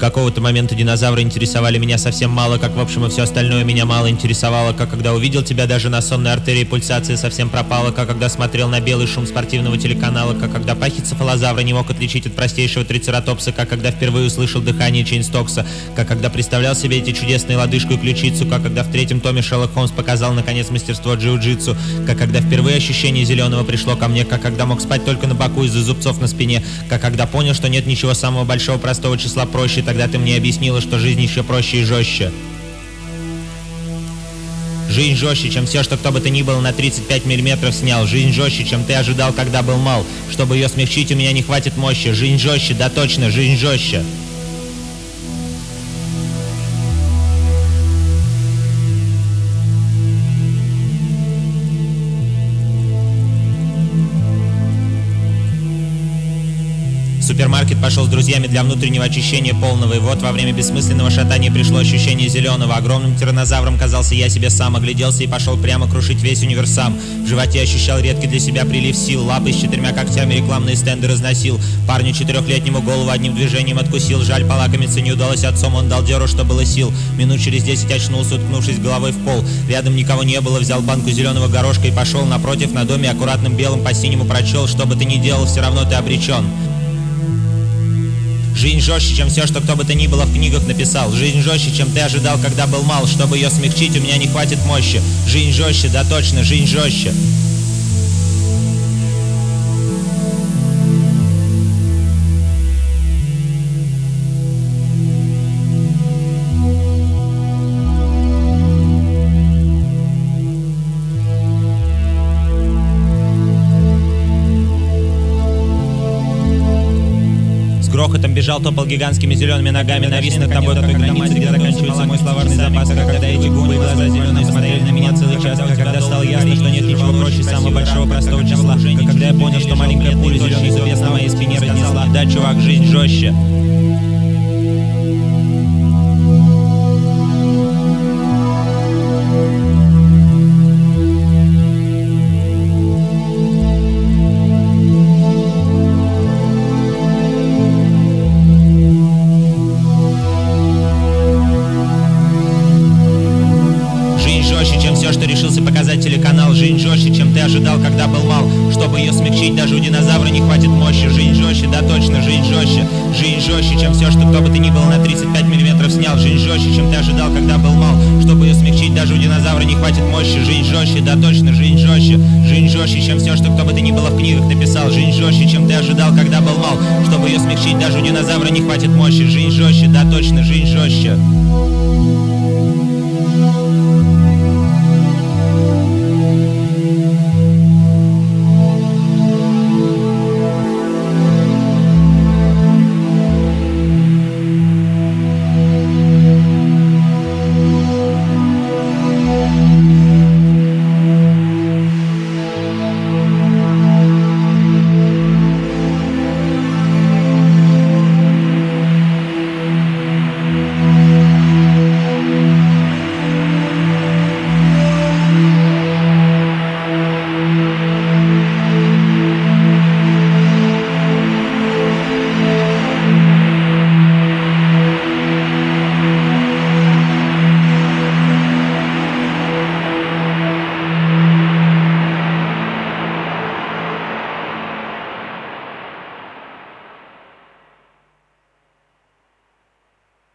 какого-то момента динозавры интересовали меня совсем мало, как в общем и все остальное меня мало интересовало, как когда увидел тебя даже на сонной артерии пульсация совсем пропала, как когда смотрел на белый шум спортивного телеканала, как когда пахицефалозавра не мог отличить от простейшего трицератопса, как когда впервые услышал дыхание Чейна-Стокса, как когда представлял себе эти чудесные лодыжку и ключицу, как когда в третьем томе Шерлок Холмс показал наконец мастерство джиу-джитсу, как когда впервые ощущение зеленого пришло ко мне, как когда мог спать только на боку из-за зубцов на спине, как когда понял, что нет ничего самого большого простого числа проще, тогда ты мне объяснила, что жизнь еще проще и жестче. Жизнь жестче, чем все, что кто бы то ни было на 35 миллиметров снял. Жизнь жестче, чем ты ожидал, когда был мал. Чтобы ее смягчить, у меня не хватит мощи. Жизнь жестче, да точно, жизнь жестче. Супермаркет пошел с друзьями для внутреннего очищения полного, и вот во время бессмысленного шатания пришло ощущение зеленого. Огромным тиранозавром казался я себе сам, огляделся и пошел прямо крушить весь универсам. В животе ощущал редкий для себя прилив сил, лапы с четырьмя когтями рекламные стенды разносил. Парню четырехлетнему голову одним движением откусил, жаль, полакомиться не удалось отцом, он дал деру, что было сил. Минут через десять очнулся, уткнувшись головой в пол. Рядом никого не было, взял банку зеленого горошка и пошел напротив на доме аккуратным белым по синему прочел, что бы ты ни делал, все равно ты обречен. Жизнь жестче, чем все, что кто бы то ни было в книгах написал. Жизнь жестче, чем ты ожидал, когда был мал. Чтобы ее смягчить, у меня не хватит мощи. Жизнь жестче, да точно, жизнь жестче. Грохотом бежал, топал гигантскими зелеными ногами, навис над тобой той границе, где заканчивается мой словарный запас, когда эти губы и глаза зеленые смотрели на меня целый час, когда стало ясно, что нет ничего проще самого большого простого числа, когда я понял, что маленькая пуля зеленый зубец на моей спине разнесла. Да, чувак, жизнь жестче. Ожидал, когда был мал Чтобы ее смягчить, даже у динозавра не хватит мощи. Жизнь жестче, да точно, жизнь жестче Жизнь жестче, чем все, что кто бы ты ни был на 35 миллиметров снял Жизнь жестче, чем ты ожидал, когда был мал Чтобы ее смягчить, даже у динозавра не хватит мощи. Жизнь жестче, да точно, жизнь жестче Жизнь жестче, чем все, что кто бы ты ни было в книгах написал Жизнь жестче, чем ты ожидал, когда был мал Чтобы ее смягчить, даже у динозавра не хватит мощи. Жизнь жестче, да точно, жизнь жестче